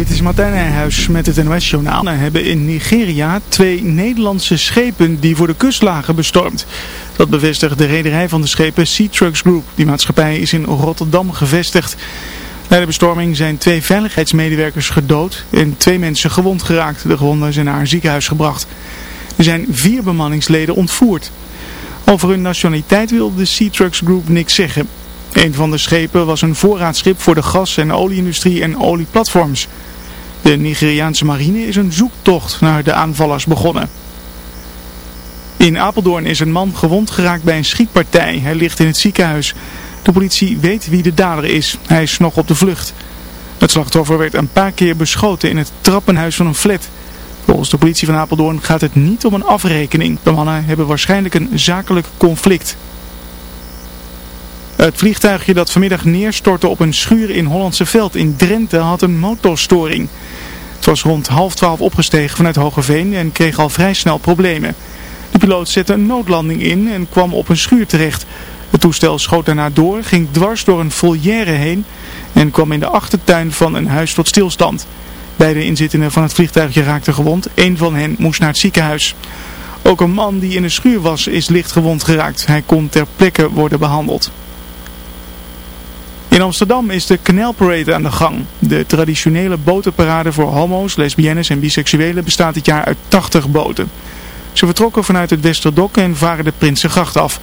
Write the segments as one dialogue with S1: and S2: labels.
S1: Dit is Martijn Nijhuis met het NOS-journaal. Hebben in Nigeria twee Nederlandse schepen die voor de kust lagen bestormd. Dat bevestigt de rederij van de schepen Sea Trucks Group. Die maatschappij is in Rotterdam gevestigd. Bij de bestorming zijn twee veiligheidsmedewerkers gedood en twee mensen gewond geraakt. De gewonden zijn naar een ziekenhuis gebracht. Er zijn vier bemanningsleden ontvoerd. Over hun nationaliteit wil de Sea Trucks Group niks zeggen. Een van de schepen was een voorraadschip voor de gas- en olieindustrie en olieplatforms. De Nigeriaanse marine is een zoektocht naar de aanvallers begonnen. In Apeldoorn is een man gewond geraakt bij een schietpartij. Hij ligt in het ziekenhuis. De politie weet wie de dader is. Hij is nog op de vlucht. Het slachtoffer werd een paar keer beschoten in het trappenhuis van een flat. Volgens de politie van Apeldoorn gaat het niet om een afrekening. De mannen hebben waarschijnlijk een zakelijk conflict. Het vliegtuigje dat vanmiddag neerstortte op een schuur in Hollandse Veld in Drenthe had een motorstoring. Het was rond half twaalf opgestegen vanuit Hogeveen en kreeg al vrij snel problemen. De piloot zette een noodlanding in en kwam op een schuur terecht. Het toestel schoot daarna door, ging dwars door een volière heen en kwam in de achtertuin van een huis tot stilstand. Beide inzittenden van het vliegtuigje raakten gewond. Eén van hen moest naar het ziekenhuis. Ook een man die in de schuur was is licht gewond geraakt. Hij kon ter plekke worden behandeld. In Amsterdam is de Canal Parade aan de gang. De traditionele botenparade voor homo's, lesbiennes en biseksuelen bestaat dit jaar uit 80 boten. Ze vertrokken vanuit het Westerdok en varen de Prinsengracht af.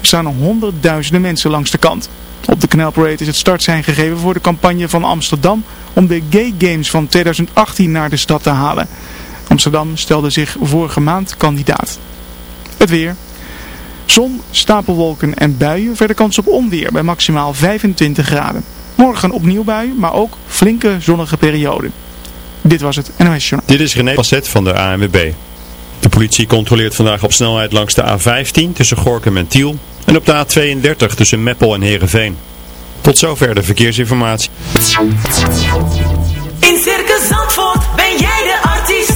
S1: Er staan honderdduizenden mensen langs de kant. Op de Canal Parade is het startsein gegeven voor de campagne van Amsterdam om de Gay Games van 2018 naar de stad te halen. Amsterdam stelde zich vorige maand kandidaat. Het weer. Zon, stapelwolken en buien. Verder kans op onweer bij maximaal 25 graden. Morgen opnieuw buien, maar ook flinke zonnige perioden. Dit was het NOS Journal.
S2: Dit is René Passet van de ANWB. De politie controleert vandaag op snelheid langs de A15 tussen Gorkum en Tiel. En op de A32 tussen Meppel en Heerenveen. Tot zover de verkeersinformatie.
S3: In Circus Zandvoort ben jij de artiest.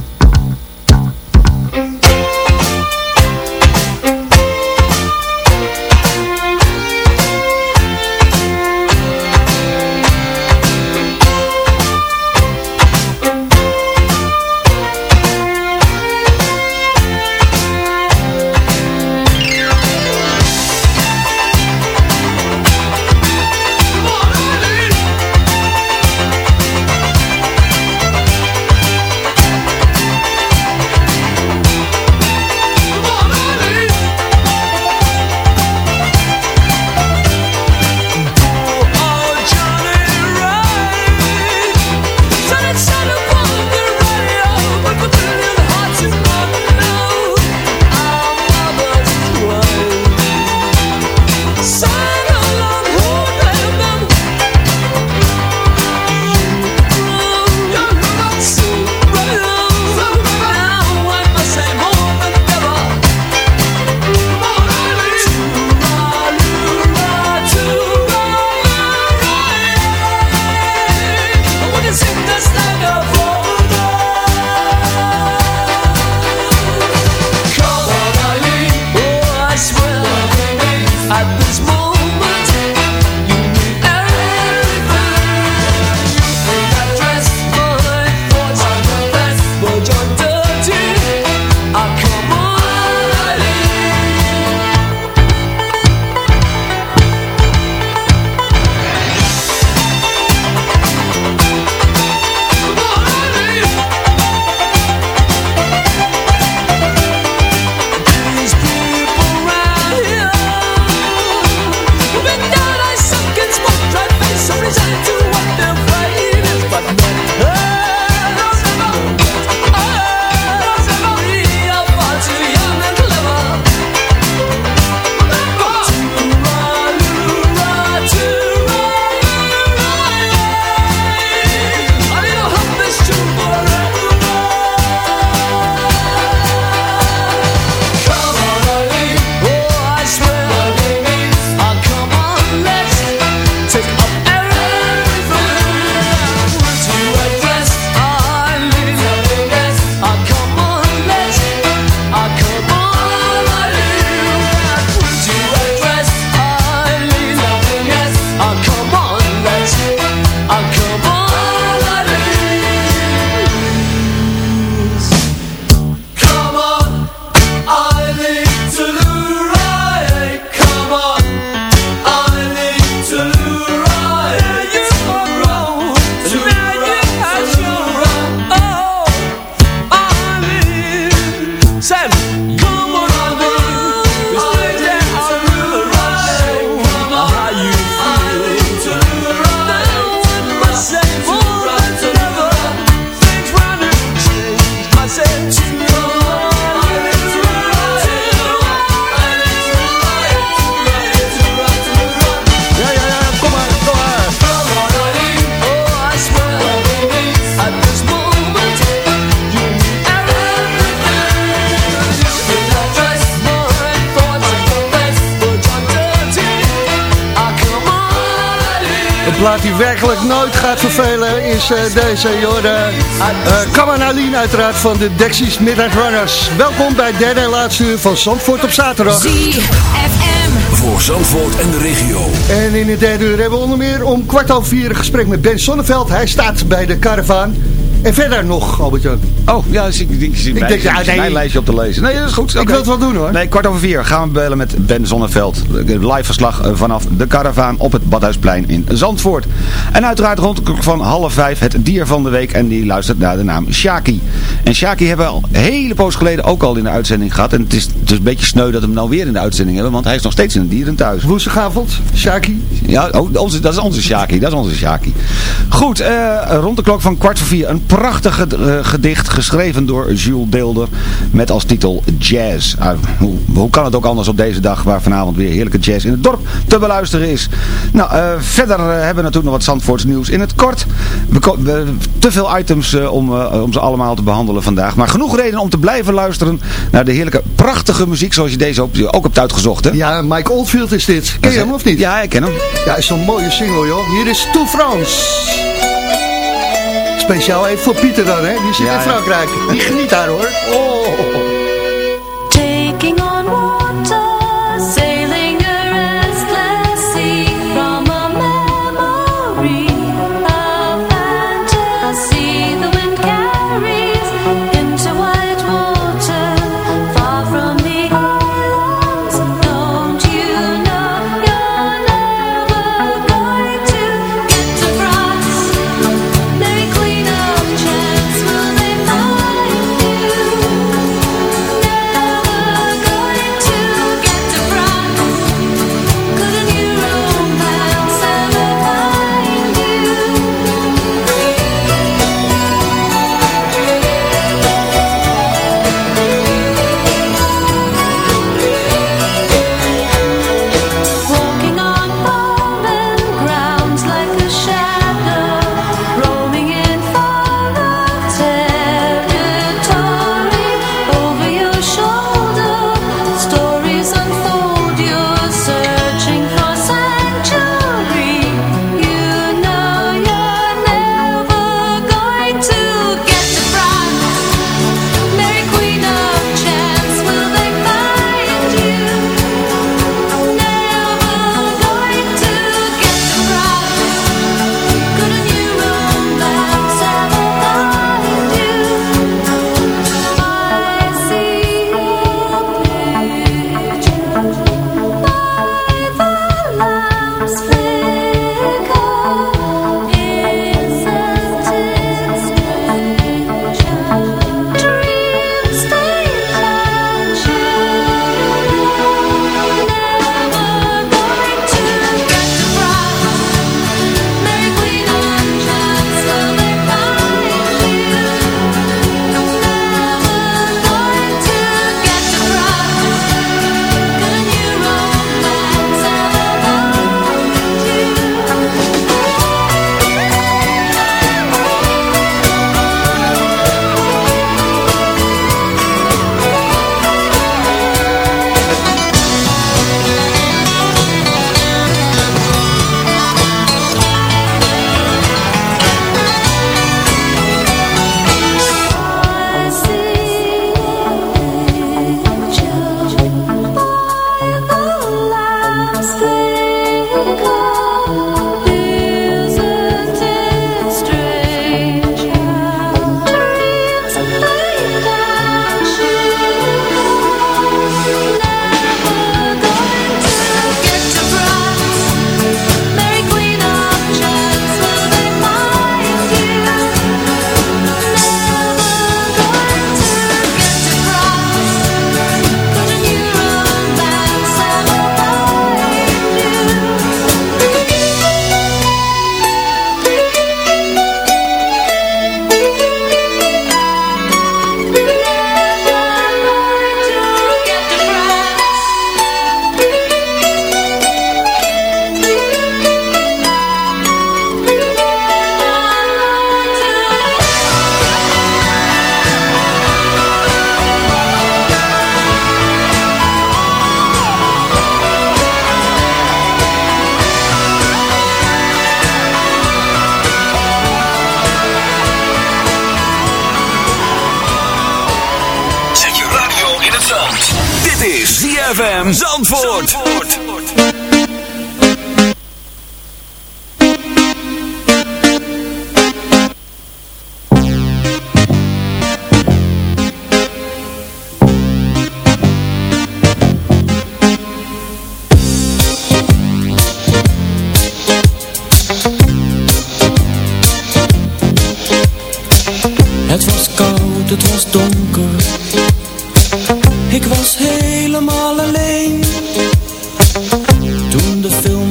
S4: Uh, deze, joh. Uh, Kaman uiteraard van de Dexys Midnight Runners. Welkom bij derde en laatste uur van Zandvoort op zaterdag.
S5: ZFM voor Zandvoort en de regio.
S4: En in het derde uur hebben we onder meer om kwart over vier een gesprek met Ben Sonneveld. Hij staat bij de caravan. En verder nog, Albert-Jan.
S6: Oh, ja, dus ik, ik, ik, ik denk, ja, nee. mijn lijstje op te lezen. Nee, dat is goed.
S4: Ik wil het wel doen hoor.
S6: Nee, kwart over vier gaan we bellen met Ben Zonneveld. Live verslag eh, vanaf de Caravaan op het Badhuisplein in Zandvoort. En uiteraard rond de klok van half vijf het dier van de week. En die luistert naar de naam Shaki. En Shaki hebben we al een hele poos geleden ook al in de uitzending gehad. En het is dus een beetje sneu dat we hem nou weer in de uitzending hebben. Want hij is nog steeds in een dierenthuis.
S4: Woensdagavond, Shaki.
S6: Ja, oh, onze, dat is onze Shaki. Dat is onze Shaki. Goed, uh, rond de klok van kwart voor vier. Een prachtig uh, gedicht geschreven door Jules Deelder met als titel Jazz. Uh, hoe, hoe, kan het ook anders op deze dag waar vanavond weer heerlijke jazz in het dorp te beluisteren is. Nou, uh, verder hebben we natuurlijk nog wat Zandvoorts nieuws in het kort. We, te veel items om, om ze allemaal te behandelen vandaag. Maar genoeg reden om te blijven luisteren naar de heerlijke prachtige muziek zoals je deze ook, ook hebt uitgezocht. Hè?
S4: Ja, Mike Oldfield is dit. Ken je hem of niet?
S6: Ja, ik ken hem.
S4: Ja, is zo'n mooie single joh. Hier is To France. Speciaal even voor Pieter dan, hè? Die zit ja, in Frankrijk. Die geniet daar, hoor. Oh.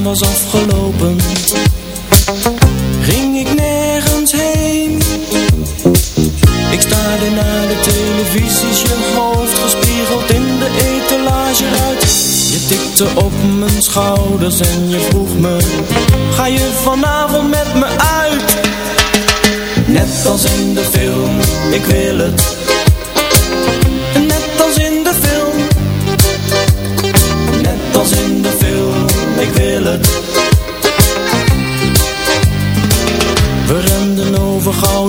S7: Was afgelopen, ging ik nergens heen. Ik staarde naar de televisies, je hoofd gespiegeld in de etalage uit. Je tikte op mijn schouders en je vroeg me, ga je vanavond met me uit? Net als in de film, ik wil het.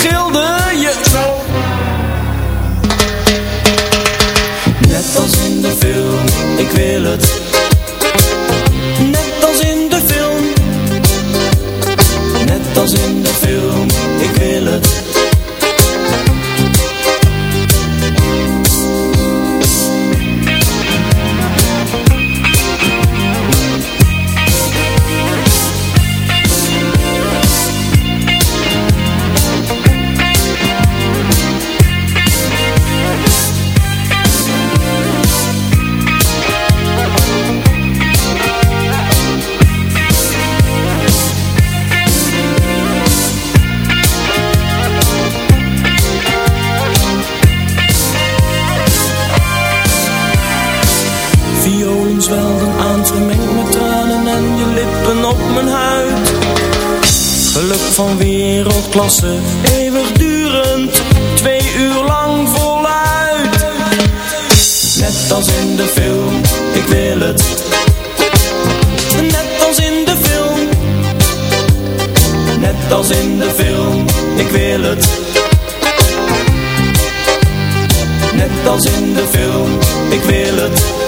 S7: gilde je Net als in de film, ik wil het. Net als in de film. Net als in de film, ik wil het zwelden aan, vermengd met tranen en je lippen op mijn huid. Geluk van wereldklasse, eeuwigdurend, twee uur lang voluit. Net als in de film, ik wil het. Net als in de film. Net als in de film, ik wil het. Net als in de film, ik wil het.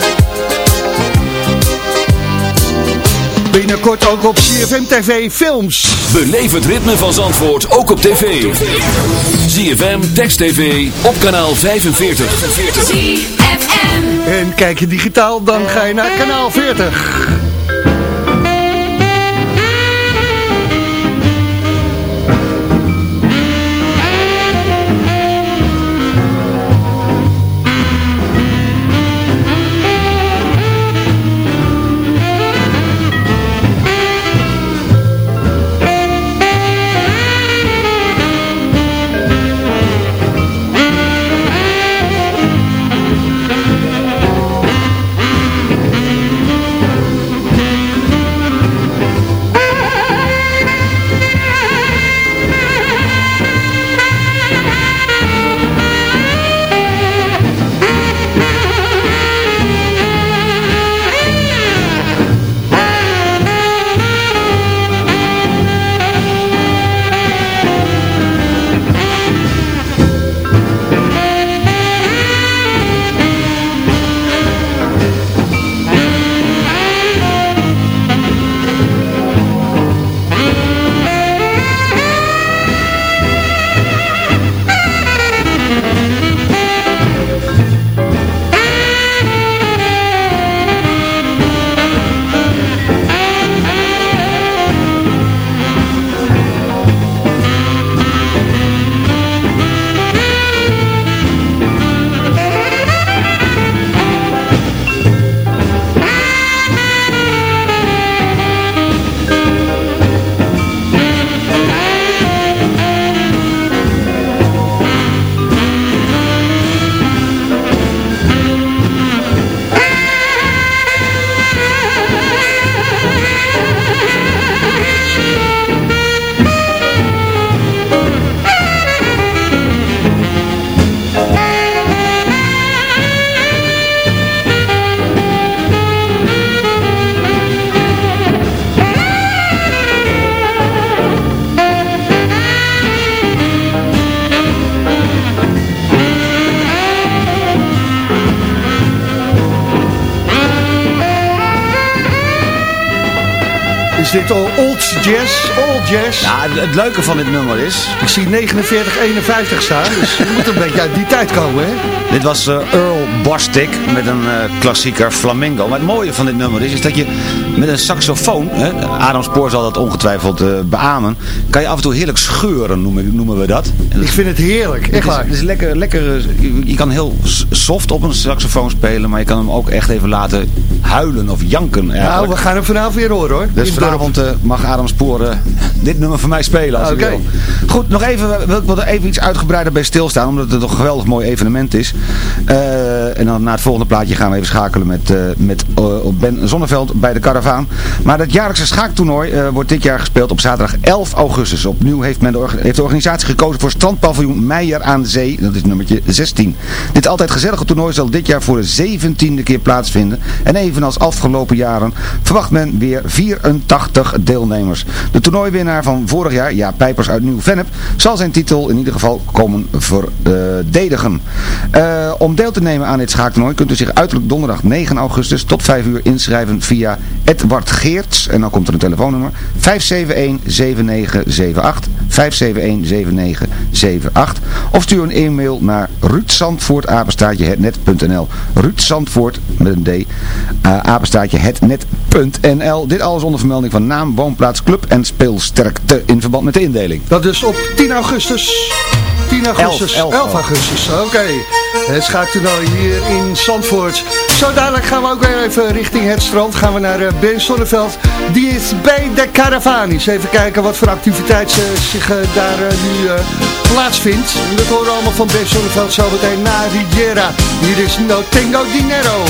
S4: Binnenkort ook op CFM TV Films.
S2: Beleef het ritme van Zandvoort ook op tv. ZFM, Text TV, op kanaal 45.
S4: En kijk je digitaal, dan ga je naar kanaal 40.
S6: Het, leuke van dit nummer is...
S8: Ik zie 49, 51 staan, dus je moet een beetje uit die tijd komen, hè?
S6: Dit was eh, Earl Bostic met een eh, klassieker Flamingo. Maar het mooie van dit nummer is, is dat je met een saxofoon, hè, Adam Spoor zal dat ongetwijfeld eh, beamen, kan je af en toe heerlijk scheuren, noemen, noemen we dat.
S8: Ik vind het heerlijk, echt waar.
S6: het is lekker, lekker eh, je, je kan heel soft op een saxofoon spelen, maar je kan hem ook echt even laten huilen of janken
S8: Nou,
S6: eigenlijk.
S8: we gaan hem vanavond weer horen, hoor.
S6: Dus vanavond eh, mag Adam Spoor dit nummer voor mij spelen als
S8: Oké.
S6: Goed, nog even, wil ik wil er even iets uitgebreider bij stilstaan, omdat het een geweldig mooi evenement is. En dan na het volgende plaatje gaan we even schakelen met, met Ben Zonneveld bij de Maar het jaarlijkse schaaktoernooi eh, wordt dit jaar gespeeld op zaterdag 11 augustus. Opnieuw heeft, men de, heeft organisatie gekozen voor strandpaviljoen Meijer aan de Zee. Dat is nummertje 16. Dit altijd gezellige toernooi zal dit jaar voor de 17e keer plaatsvinden. En evenals afgelopen jaren verwacht men weer 84 deelnemers. De toernooiwinnaar van vorig jaar, Ja Pijpers uit Nieuw-Vennep, zal zijn titel in ieder geval komen verdedigen. Eh, om deel te nemen aan dit schaaktoernooi kunt u zich uiterlijk donderdag 9 augustus tot 5 uur inschrijven via Edward Geerts. En dan komt er een telefoonnummer 571-7978. 571-7978. Of stuur een e-mail naar ruudzandvoortapenstaatjehetnet.nl Ruudzandvoort met een D. Hetnet.nl Dit alles onder vermelding van naam, woonplaats, club en speelsterkte in verband met de indeling.
S8: Dat is op 10 augustus. 10 augustus, 11,
S6: 11, 11
S8: augustus, oké. Het schaaktoernooi hier in Zandvoort. Zo dadelijk gaan we ook weer even richting het strand. Gaan we naar eh, Ben Sonneveld. Die is bij de Caravan. Eens even kijken wat voor activiteit zich eh, daar eh, nu plaatsvindt. En dat horen we allemaal van Ben Sonneveld zo meteen na Riviera. Hier is No Tengo Dinero.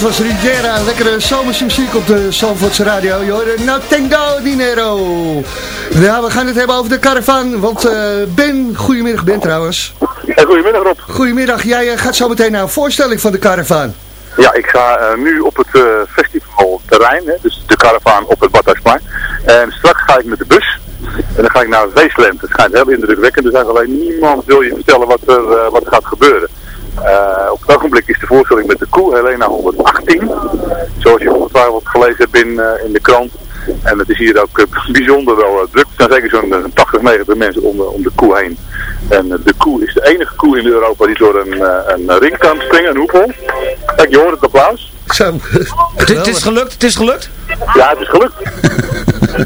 S8: Dat was Riviera, lekkere zomerse muziek op de Zandvoortse radio. Je hoorde No Tengo Dinero. Ja, we gaan het hebben over de caravan, want eh, Ben, goedemiddag Ben trouwens.
S9: goedemiddag Rob.
S8: Goedemiddag, jij eh, gaat zo meteen naar een voorstelling van de caravan.
S9: Ja, ik ga eh, nu op het eh, festival al terrein, hè, dus de caravaan op het Badhuisplein. En straks ga ik met de bus en dan ga ik naar Weesland. Het schijnt heel indrukwekkend te zijn, alleen niemand wil je vertellen wat er, wat er gaat gebeuren. Eh, op het ogenblik is de voorstelling met de koe Helena 118. Zoals je ongetwijfeld gelezen hebt in, eh, in de krant. En het is hier ook eh, bijzonder wel druk. Er zijn zeker zo'n eh, 80, 90 mensen om, de- om de koe heen. En de koe is de enige koe in Europa die door een, eh, een ring kan springen, een hoepel. Kijk, je hoort het applaus.
S4: Zo.
S6: Het, het is gelukt, het is gelukt.
S9: Ja, het is gelukt.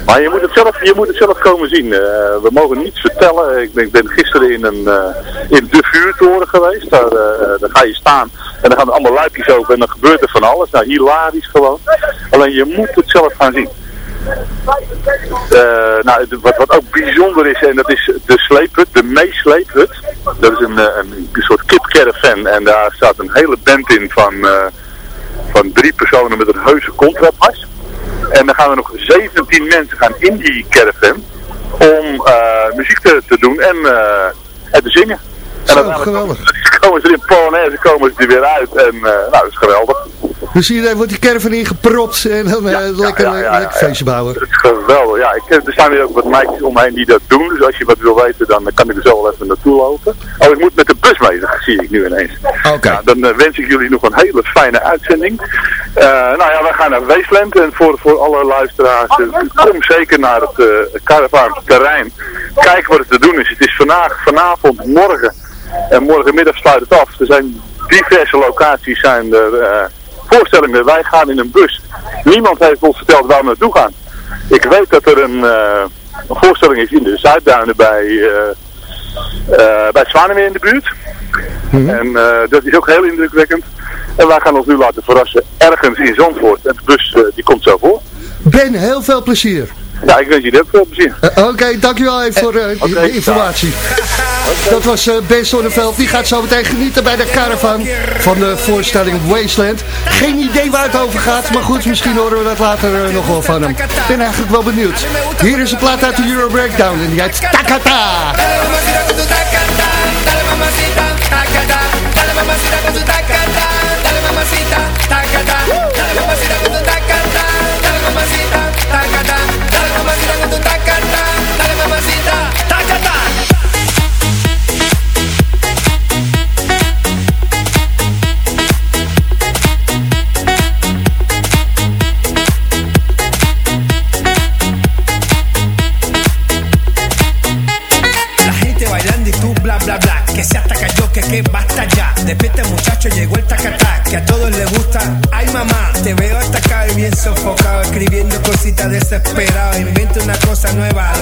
S9: Maar je moet het zelf, je moet het zelf komen zien. Eh, we mogen niets vertellen. Ik ben, ik ben gisteren in, een, eh, in de vuurtoren geweest. Daar, eh, daar ga je staan en dan gaan er allemaal luikjes open en dan gebeurt er van alles. Nou, hilarisch gewoon. Alleen je moet het zelf gaan zien. Nou, wat, wat ook bijzonder is, en dat is de sleephut, de meesleephut. Dat is een, een, soort kipcaravan en daar staat een hele band in van, van drie personen met een heuse contrabas. En dan gaan er nog 17 mensen gaan in die caravan om eh, muziek te, te doen en, eh, en te zingen. En
S4: Zo, geweldig.
S9: Komen ze in Polonaise, komen ze er weer uit en eh, nou, dat is geweldig.
S4: Dus hier wordt die caravan ingepropt en dan eh, lekker,
S9: ja, ja, ja,
S4: lekker feestje bouwen.
S9: Het is geweldig, ja. Ik, er staan weer ook wat meisjes omheen die dat doen. Dus als je wat wil weten, dan kan ik er zo wel even naartoe lopen. Oh, ik moet met de bus mee, dat zie ik nu ineens.
S6: Oké.
S9: Nou, dan eh, wens ik jullie nog een hele fijne uitzending. Eh, nou ja, wij gaan naar Weesland. En voor, voor alle luisteraars, eh, kom zeker naar het uh, caravan terrein. Kijk wat er te doen is. Het is vandaag, vanavond, morgen. En morgenmiddag sluit het af. Er zijn diverse locaties zijn er eh, voorstellingen. Wij gaan in een bus. Niemand heeft ons verteld waar we naartoe gaan. Ik weet dat er een, eh, een voorstelling is in de Zuidduinen bij, eh bij Zwanemeer in de buurt. En eh, dat is ook heel indrukwekkend. En wij gaan ons nu laten verrassen ergens in Zandvoort. En de bus die komt zo voor.
S4: Ben, heel veel plezier.
S9: Ja, ik wens jullie ook veel plezier.
S4: Eh, Oké, dankjewel even voor eh, de informatie. Dat was eh, Ben Sonneveld. Die gaat zo meteen genieten bij de caravan van de voorstelling Wasteland. Geen idee waar het over gaat, maar goed, misschien horen we dat later nog wel van hem. Ik ben eigenlijk wel benieuwd. Hier is een plaat uit de Euro Breakdown en die heet Takata.
S10: La desesperado. Inventa una cosa nueva,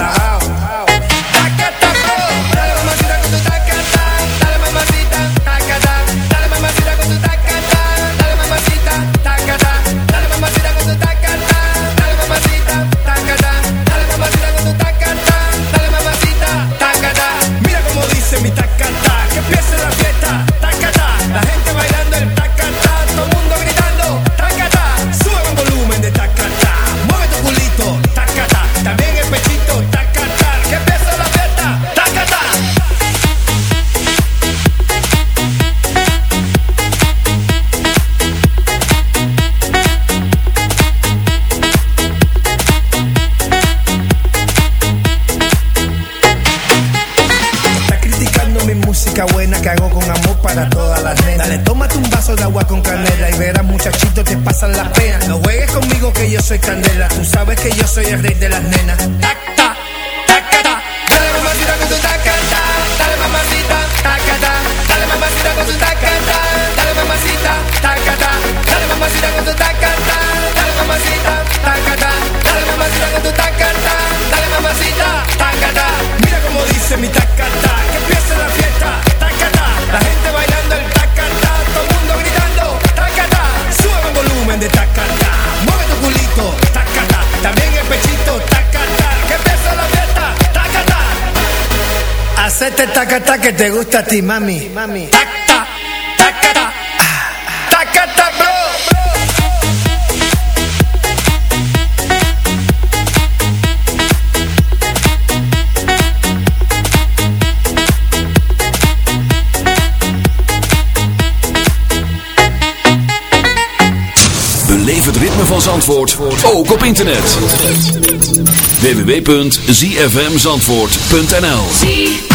S10: que te gusta a ti, mami. Mami. Tacata, tacata. Tacata, bro.
S5: Beleef het ritme van Zandvoort. Zandvoort ook op internet. www.zfmzandvoort.nl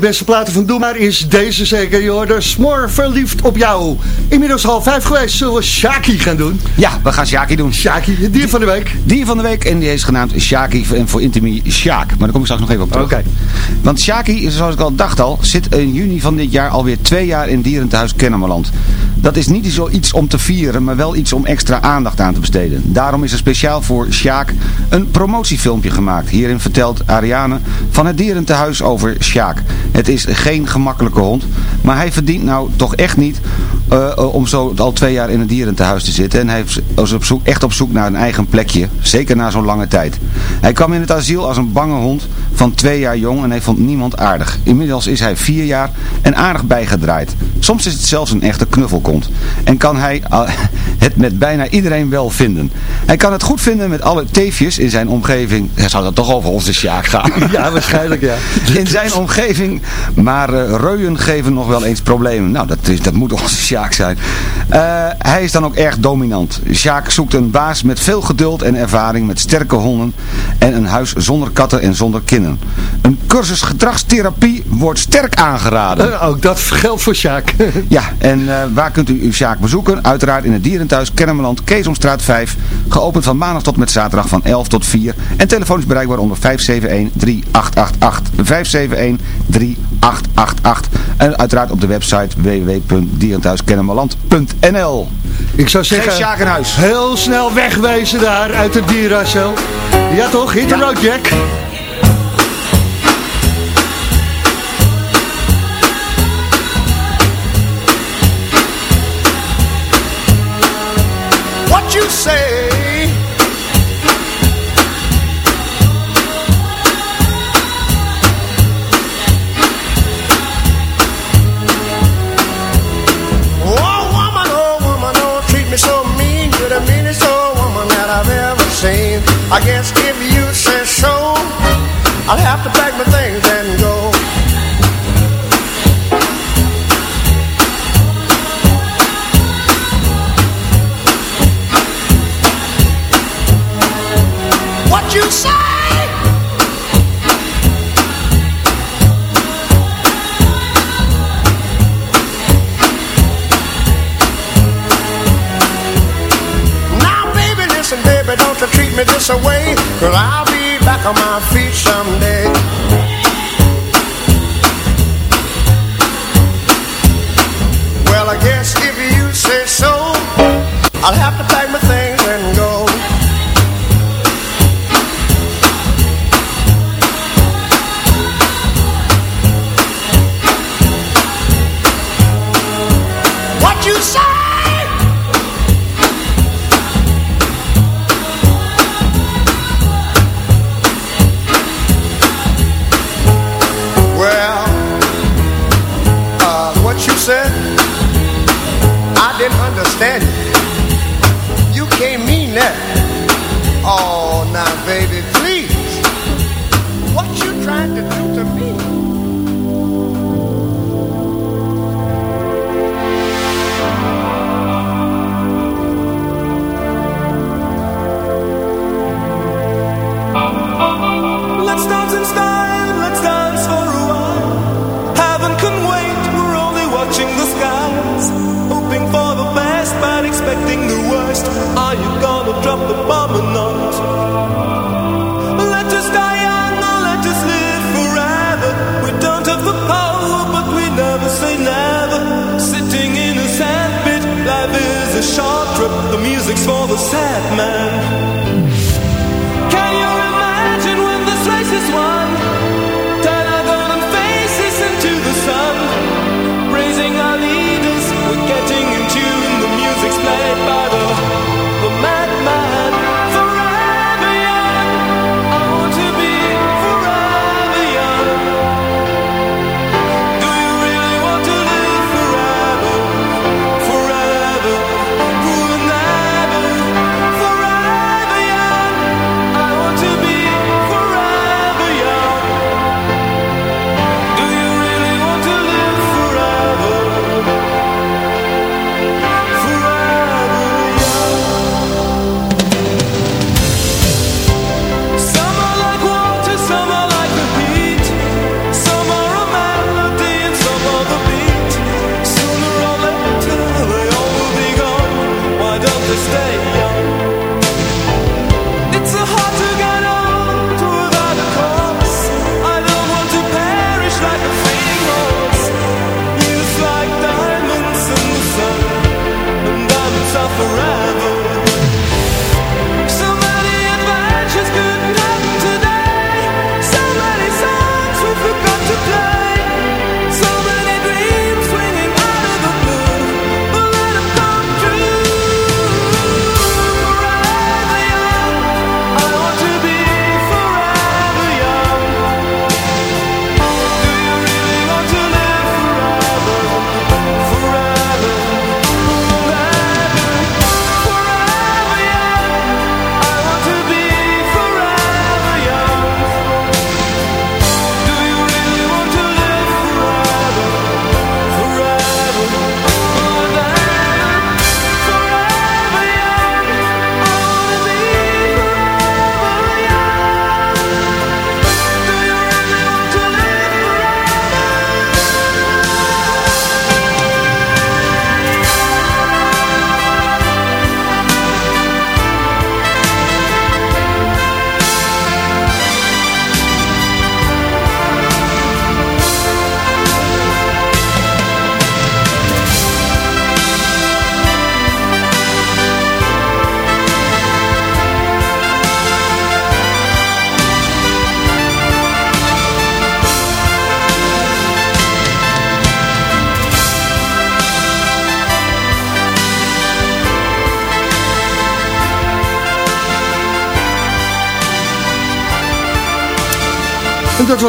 S4: beste platen van Doe Maar is deze zeker. Je hoorde Smoor verliefd op jou. Inmiddels half vijf geweest. Zullen we Shaki gaan doen?
S6: Ja, we gaan Shaki doen.
S4: Shaki, het dier van de week.
S6: Dier van de week en die is genaamd Shaki en voor Intimie Sjaak. Maar daar kom ik straks nog even op terug.
S4: Oké.
S6: Want Shaki, zoals ik al dacht al, zit in juni van dit jaar alweer twee jaar in Dierentehuis Kennemerland. Dat is niet zoiets om te vieren, maar wel iets om extra aandacht aan te besteden. Daarom is er speciaal voor Sjaak een promotiefilmpje gemaakt. Hierin vertelt Ariane van het Dierentehuis over Sjaak. Het is geen gemakkelijke hond, maar hij verdient nou toch echt niet eh, eh, om zo al twee jaar in een dierentehuis te zitten. En hij is op zoek, echt op zoek naar een eigen plekje. Zeker na zo'n lange tijd. Hij kwam in het asiel als een bange hond van twee jaar jong en hij vond niemand aardig. Inmiddels is hij vier jaar en aardig bijgedraaid. Soms is het zelfs een echte En kan hij eh, het met bijna iedereen wel vinden. Hij kan het goed vinden met alle teefjes in zijn omgeving. Hij zou dat toch over onze Sjaak gaan?
S4: Ja, waarschijnlijk ja.
S6: in zijn omgeving. Maar uh, reuien geven nog wel eens problemen. Nou, dat, is, dat moet onze Sjaak zijn. Uh, hij is dan ook erg dominant. Sjaak zoekt een baas met veel geduld en ervaring, met sterke honden en een huis zonder katten en zonder kinderen. Een cursus gedragstherapie wordt sterk aangeraden.
S4: Uh, ook dat geldt voor Sjaak.
S6: ja, en waar kunt u uw Sjaak bezoeken? Uiteraard in het Dierenthuis Kennemerland, Keesomstraat 5. Geopend van maandag tot met zaterdag van 11 tot 4. En telefonisch bereikbaar onder 571-3888. 571-3888. En uiteraard op de website www.dierenthuis kennemerland.nl
S11: Ik zou zeggen, heel snel wegwezen daar uit het dierrassel. Ja toch, hit the road Jack.
S12: The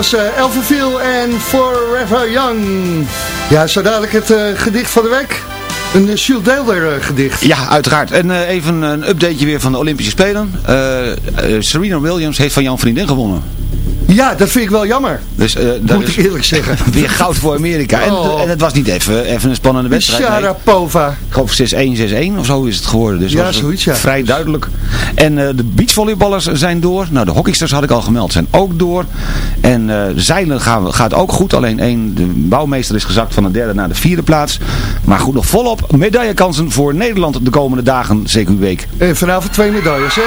S4: was uh, en Forever Young. Ja, zo dadelijk het uh, gedicht van de week. Een uh, Jules Deelder gedicht.
S6: Ja, uiteraard. En even een updateje weer van de Olympische Spelen. Serena Williams heeft van jouw vriendin gewonnen.
S4: Ja, dat vind ik wel jammer.
S6: Dus, uh,
S4: Moet ik eerlijk zeggen.
S6: Weer goud voor Amerika. En,
S4: Oh.
S6: en het was niet even, even een spannende wedstrijd. nee.
S4: Sharapova.
S6: Ik geloof 6-1, 6-1 of zo is het geworden. Dus
S4: Ja, zoiets, ja.
S6: vrij duidelijk. En eh, de beachvolleyballers zijn door. Nou, de hockeysters had ik al gemeld, zijn ook door. En eh, de zeilen gaan, gaat ook goed. Alleen één, de bouwmeester is gezakt van de derde naar de vierde plaats. Maar goed, nog volop medaillekansen voor Nederland de komende dagen, CQ week.
S4: En vanavond twee medailles, hè?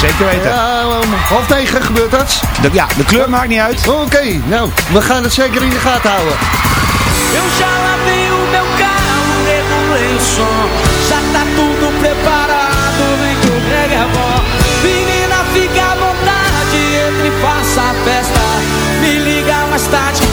S6: Zeker weten.
S4: Ja, om half negen gebeurt dat.
S6: De, ja, de kleur maakt niet uit.
S4: Oké, nou, we gaan het zeker in de gaten houden.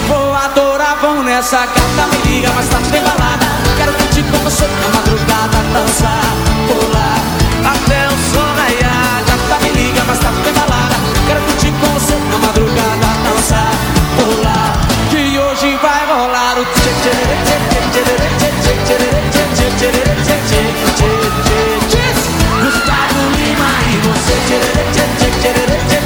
S13: Vou adorar, vão nessa gata Me liga mais tarde, tem balada Quero curtir com você na madrugada Dançar, pular, até o sol raiar Gata, me liga mais tarde, tem balada Quero curtir com você na madrugada Dançar, pular, que hoje vai rolar o tchê tchê tchê tchê tchê tchê tchê tchê tchê tchê tchê tchê Gustavo Lima e você tchê tchê tchê tchê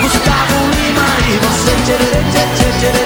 S13: Gustavo Lima
S14: y vos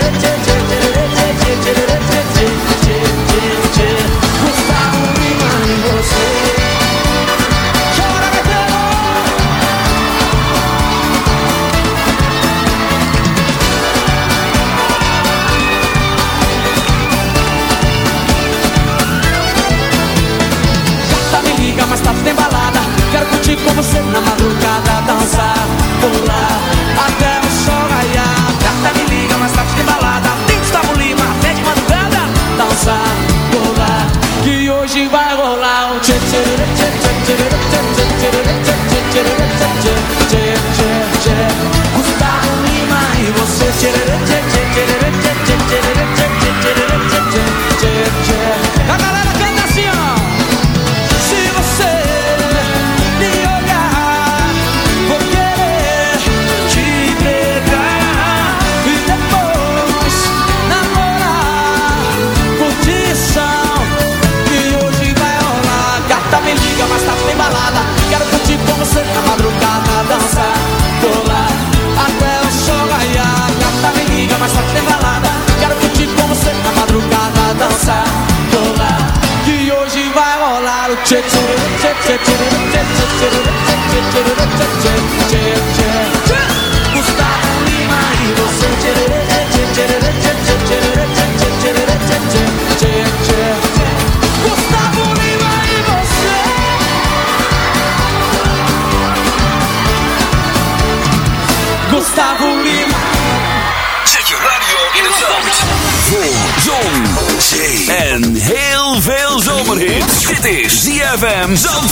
S14: ZFM Zandvoort.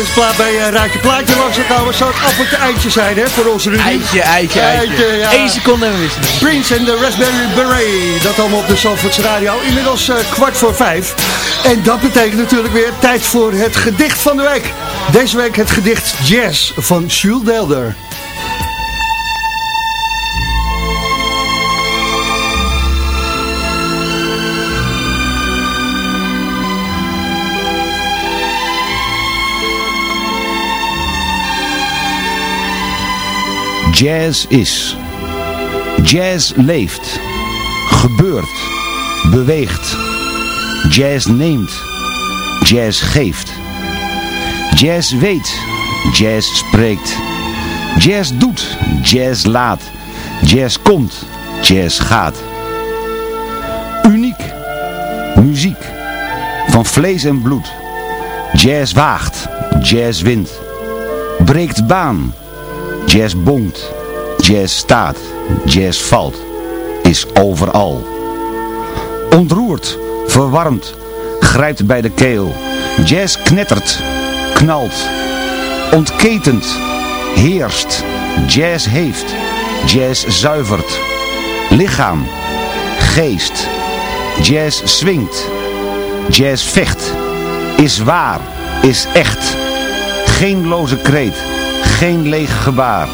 S4: Deze plaat bij uh, Raadje Plaatje langs komen, zou het appeltje eitje zijn, hè, voor onze Rudy.
S15: Eitje, eitje, eitje.
S4: ja.
S15: Eén seconde en we.
S4: Prince en de Raspberry Beret, dat allemaal op de Zandvoorts Radio. Inmiddels eh, kwart voor vijf. En dat betekent natuurlijk weer tijd voor het gedicht van de week. Deze week het gedicht Jazz van Jules Delder.
S6: Jazz is. Jazz leeft. Gebeurt. Beweegt. Jazz neemt. Jazz geeft. Jazz weet. Jazz spreekt. Jazz doet. Jazz laat. Jazz komt. Jazz gaat. Uniek. Muziek. Van vlees en bloed. Jazz waagt. Jazz wint. Breekt baan. Jazz bonkt, jazz staat, jazz valt, is overal. Ontroerd, verwarmd, grijpt bij de keel. Jazz knettert, knalt, ontketent, heerst. Jazz heeft, jazz zuivert. Lichaam, geest, jazz swingt, jazz vecht. Is waar, is echt. Geen loze kreet geen leeg gebaar.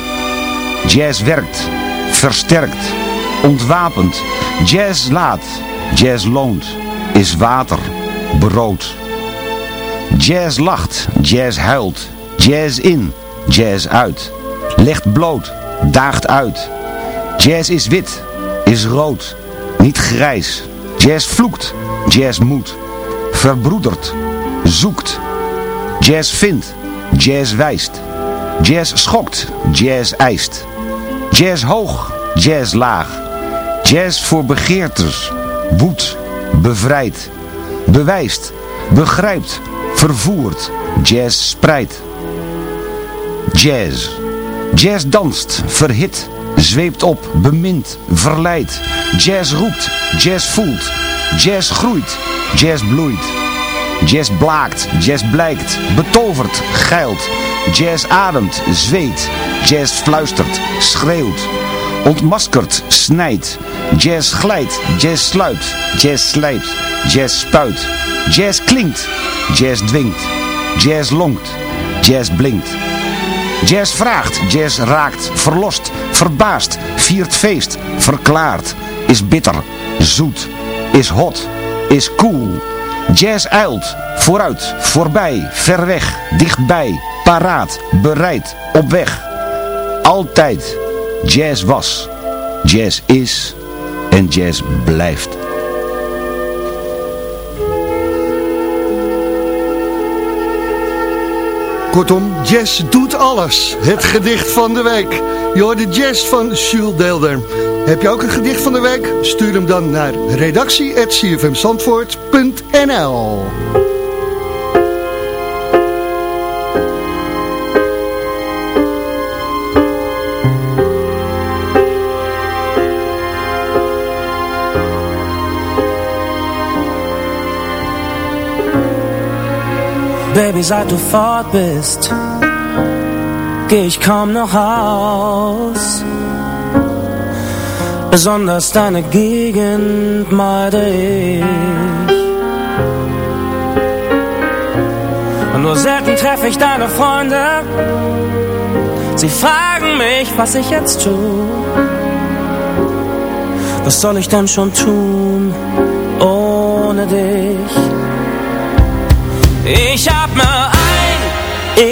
S6: Jazz werkt, versterkt, ontwapend. Jazz laat, jazz loont, is water, brood. Jazz lacht, jazz huilt, jazz in, jazz uit. Legt bloot, daagt uit. Jazz is wit, is rood, niet grijs. Jazz vloekt, jazz moet, verbroedert, zoekt. Jazz vindt, jazz wijst. Jazz schokt, jazz eist. Jazz hoog, jazz laag. Jazz voor begeerters, woedt, bevrijdt. Bewijst, begrijpt, vervoert. Jazz spreidt. Jazz. Jazz danst, verhit, zweept op, bemint, verleidt. Jazz roept, jazz voelt. Jazz groeit, jazz bloeit. Jazz blaakt, jazz blijkt, betovert, geilt. Jazz ademt, zweet. Jazz fluistert, schreeuwt. Ontmaskert, snijdt. Jazz glijdt, jazz sluit. Jazz slijpt, jazz spuit. Jazz klinkt, jazz dwingt. Jazz lonkt, jazz blinkt. Jazz vraagt, jazz raakt, verlost, verbaast, viert feest, verklaart. Is bitter, zoet, is hot, is cool. Jazz uilt, vooruit, voorbij, ver weg, dichtbij, paraat, bereid, op weg. Altijd. Jazz was, jazz is en jazz blijft.
S4: Kortom, jazz doet alles. Het gedicht van de week. Hoort de jazz van Jules Deelder. Heb je ook een gedicht van de week? Stuur hem dan naar redactie.cfmzandvoort.nl
S16: Baby, seit du fort bist, geh ich kaum noch aus. Besonders deine Gegend meide ich. Und nur selten treffe ich deine Freunde. Sie fragen mich, was ich jetzt tue. Was soll ich denn schon tun ohne dich? Ich atme ein,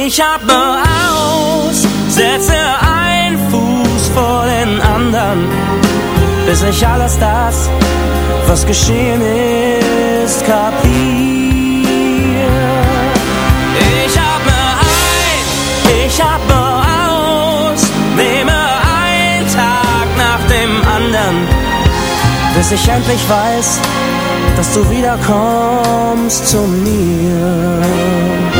S16: ich atme aus, setze ein Fuß vor den anderen, bis ich alles das, was geschehen ist, kapier. Ich atme ein, ich atme aus, nehme einen Tag nach dem anderen, bis ich endlich weiß, dass du wiederkommst zu mir.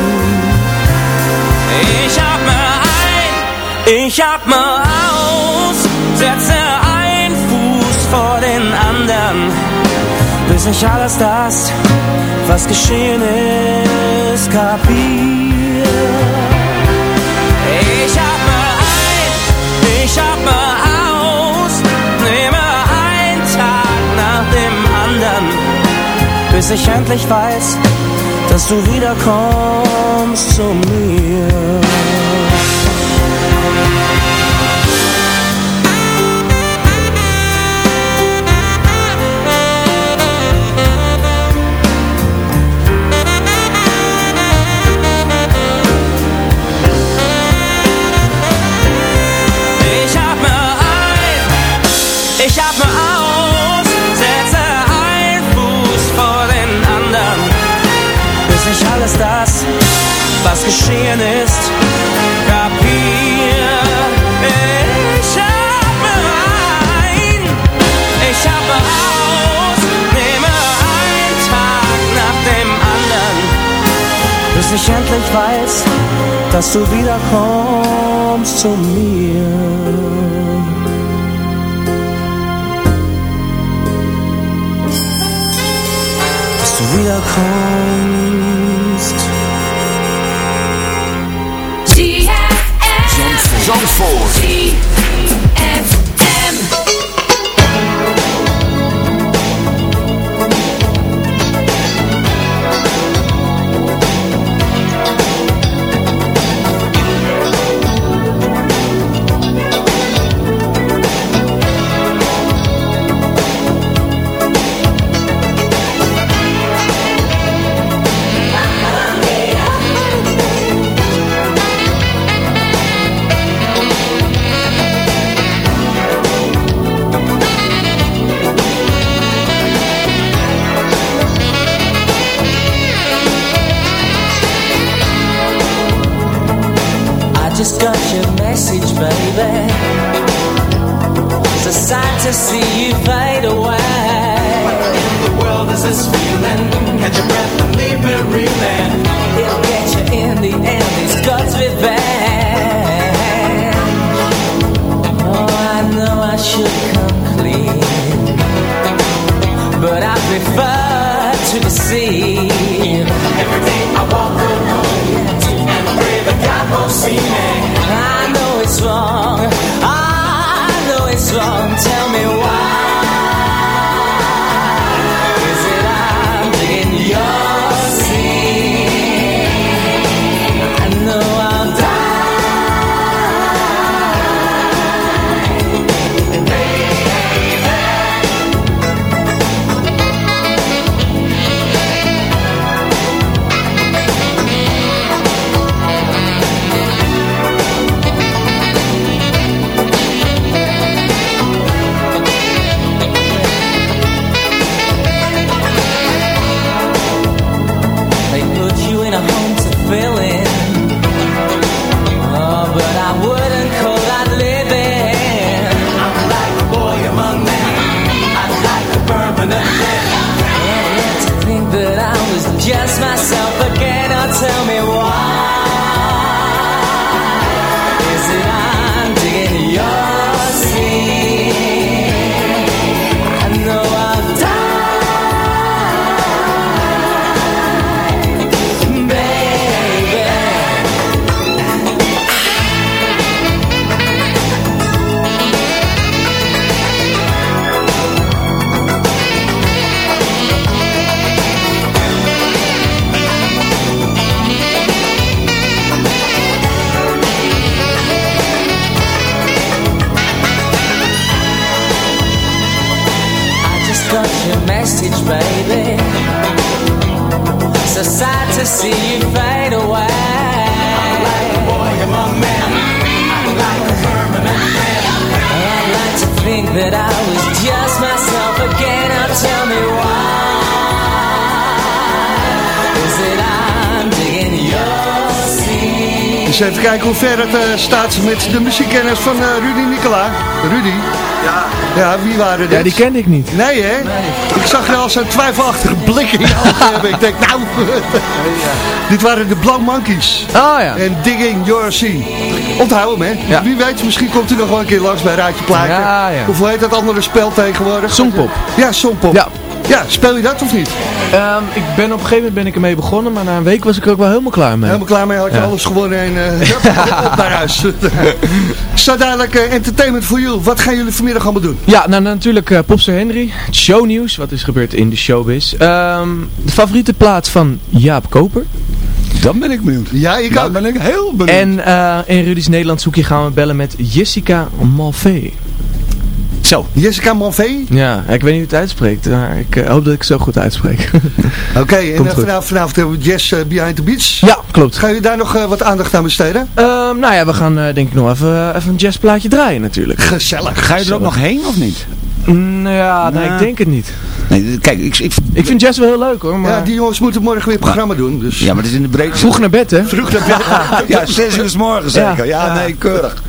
S16: Ich atme aus, setze ein Fuß vor den anderen, bis ich alles das, was geschehen ist, kapier. Ich atme ein, ich atme aus, nehme einen Tag nach dem anderen, bis ich endlich weiß, dass du wiederkommst zu mir. Geschehen ist, kapier. Ich atme ein, ich atme aus, nehme einen Tag nach dem anderen, bis ich endlich weiß, dass du wiederkommst zu mir. Dass du wiederkommst.
S5: Zandvoort.
S16: Got your message, baby. It's a sight to see you fade away. What in the world is this feeling? Catch your breath and leave me reeling. It'll get you in the end. These guts revenge. Oh, I know I should come clean, but I prefer to deceive. Every day I walk road and pray that God won't see me
S4: zwar Ja,
S15: die kende ik niet.
S4: Nee, hè? Ik zag er al zo'n twijfelachtige blik in je ogen hebben. Ik denk, nou... Dit waren de Blauw Monkeys.
S15: Ah ja.
S4: En Digging Your Sea. Onthoud hem, hè?
S15: Ja.
S4: Wie weet, misschien komt hij nog wel een keer langs bij Raadje Plaatje.
S15: Ja, ja.
S4: Of hoe heet dat andere spel tegenwoordig?
S15: Songpop.
S4: Ja, Songpop.
S15: Ja.
S4: Ja, speel je dat of niet?
S15: Ehm, ik ben op een gegeven moment ben ik ermee begonnen, maar na een week was ik er ook wel helemaal klaar mee.
S4: Helemaal klaar mee, had je
S15: Ja.
S4: alles gewonnen en eh, op naar huis. Zo dadelijk eh, Entertainment for You. Wat gaan jullie vanmiddag allemaal doen?
S15: Ja, nou natuurlijk eh Popster Henry, het shownieuws, wat is gebeurd in de showbiz. Ehm, de favoriete plaats van Jaap Koper.
S6: Dan ben ik benieuwd.
S4: Ja, ik
S6: Dan
S4: ook.
S6: ben ik heel benieuwd.
S15: En eh, in Rudy's Nederland zoekje gaan we bellen met Jessica Malvé.
S6: Zo.
S4: Jessica Manvee.
S15: Ja, ik weet niet hoe het uitspreekt, maar ik eh, hoop dat ik het zo goed uitspreek.
S4: Oké, en eh, vanavond, vanavond hebben we Jess eh, Behind the Beats.
S15: ja, klopt.
S4: Ga je daar nog eh, wat aandacht aan besteden?
S15: Ehm, nou ja, we gaan eh, denk ik nog even, even een jazzplaatje draaien natuurlijk.
S4: Gezellig.
S6: Ga je er ook nog heen of niet?
S15: Mm, ja, nee,
S6: Nou.
S15: ik denk het niet.
S6: Nee, kijk, ik, ik,
S15: Ik vind jazz wel heel leuk hoor, maar...
S4: Ja, die jongens moeten morgen weer programma doen. Dus.
S6: ja, maar het is in de breedte.
S15: Vroeg naar bed hè?
S4: Vroeg naar bed.
S6: Ja, zes uur s morgens zeker. Ja,
S15: Ja.
S6: nee, keurig.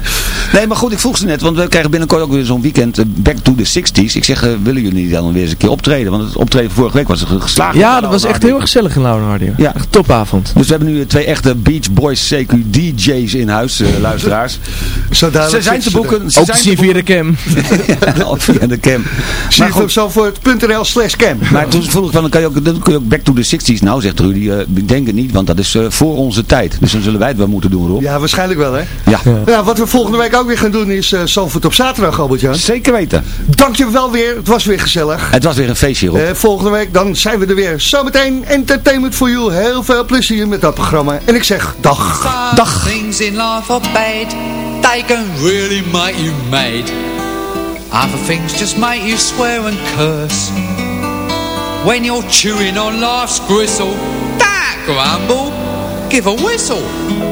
S6: Nee, maar goed, ik vroeg ze net, want we krijgen binnenkort ook weer zo'n weekend eh, Back to the 60s. Ik zeg, eh, willen jullie dan weer eens een keer optreden? Want het optreden vorige week was een geslaagd.
S15: Ja, dat was echt heel gezellig in Lauwenhardy.
S6: Ja.
S15: Echt topavond.
S6: Dus we hebben nu twee echte Beach Boys CQ DJ's in huis, eh, luisteraars.
S4: Zo
S6: Ze zijn te boeken. Ze
S15: Ook te
S6: zijn
S15: zien via de cam.
S6: Ja, via de cam.
S4: Zie
S6: Maar
S4: je
S6: goed,
S4: op zalvoort.nl slash cam.
S6: Maar toen vroeg ik van, dan kan je ook, dan kun je ook back to the 60s. Nou, zegt Rudy, eh, ik denk het niet, want dat is eh, voor onze tijd. Dus dan zullen wij het wel moeten doen, Rob.
S4: Ja, waarschijnlijk wel, hè?
S6: Ja.
S4: Ja, wat we volgende week ook weer gaan doen is eh Zalvoort op zaterdag, Albert-Jan.
S6: Zeker weten.
S4: Dank je wel weer. Het was weer gezellig.
S6: Het was weer een feestje, Rob.
S4: Eh, volgende week dan zijn we er weer. Zometeen Entertainment for You. Heel veel plezier met dat programma. En ik zeg dag.
S6: Dag.
S17: Things in life are bad. They can really make you mad. Other things just make you swear and curse. When you're chewing on life's gristle, that grumble, give a whistle.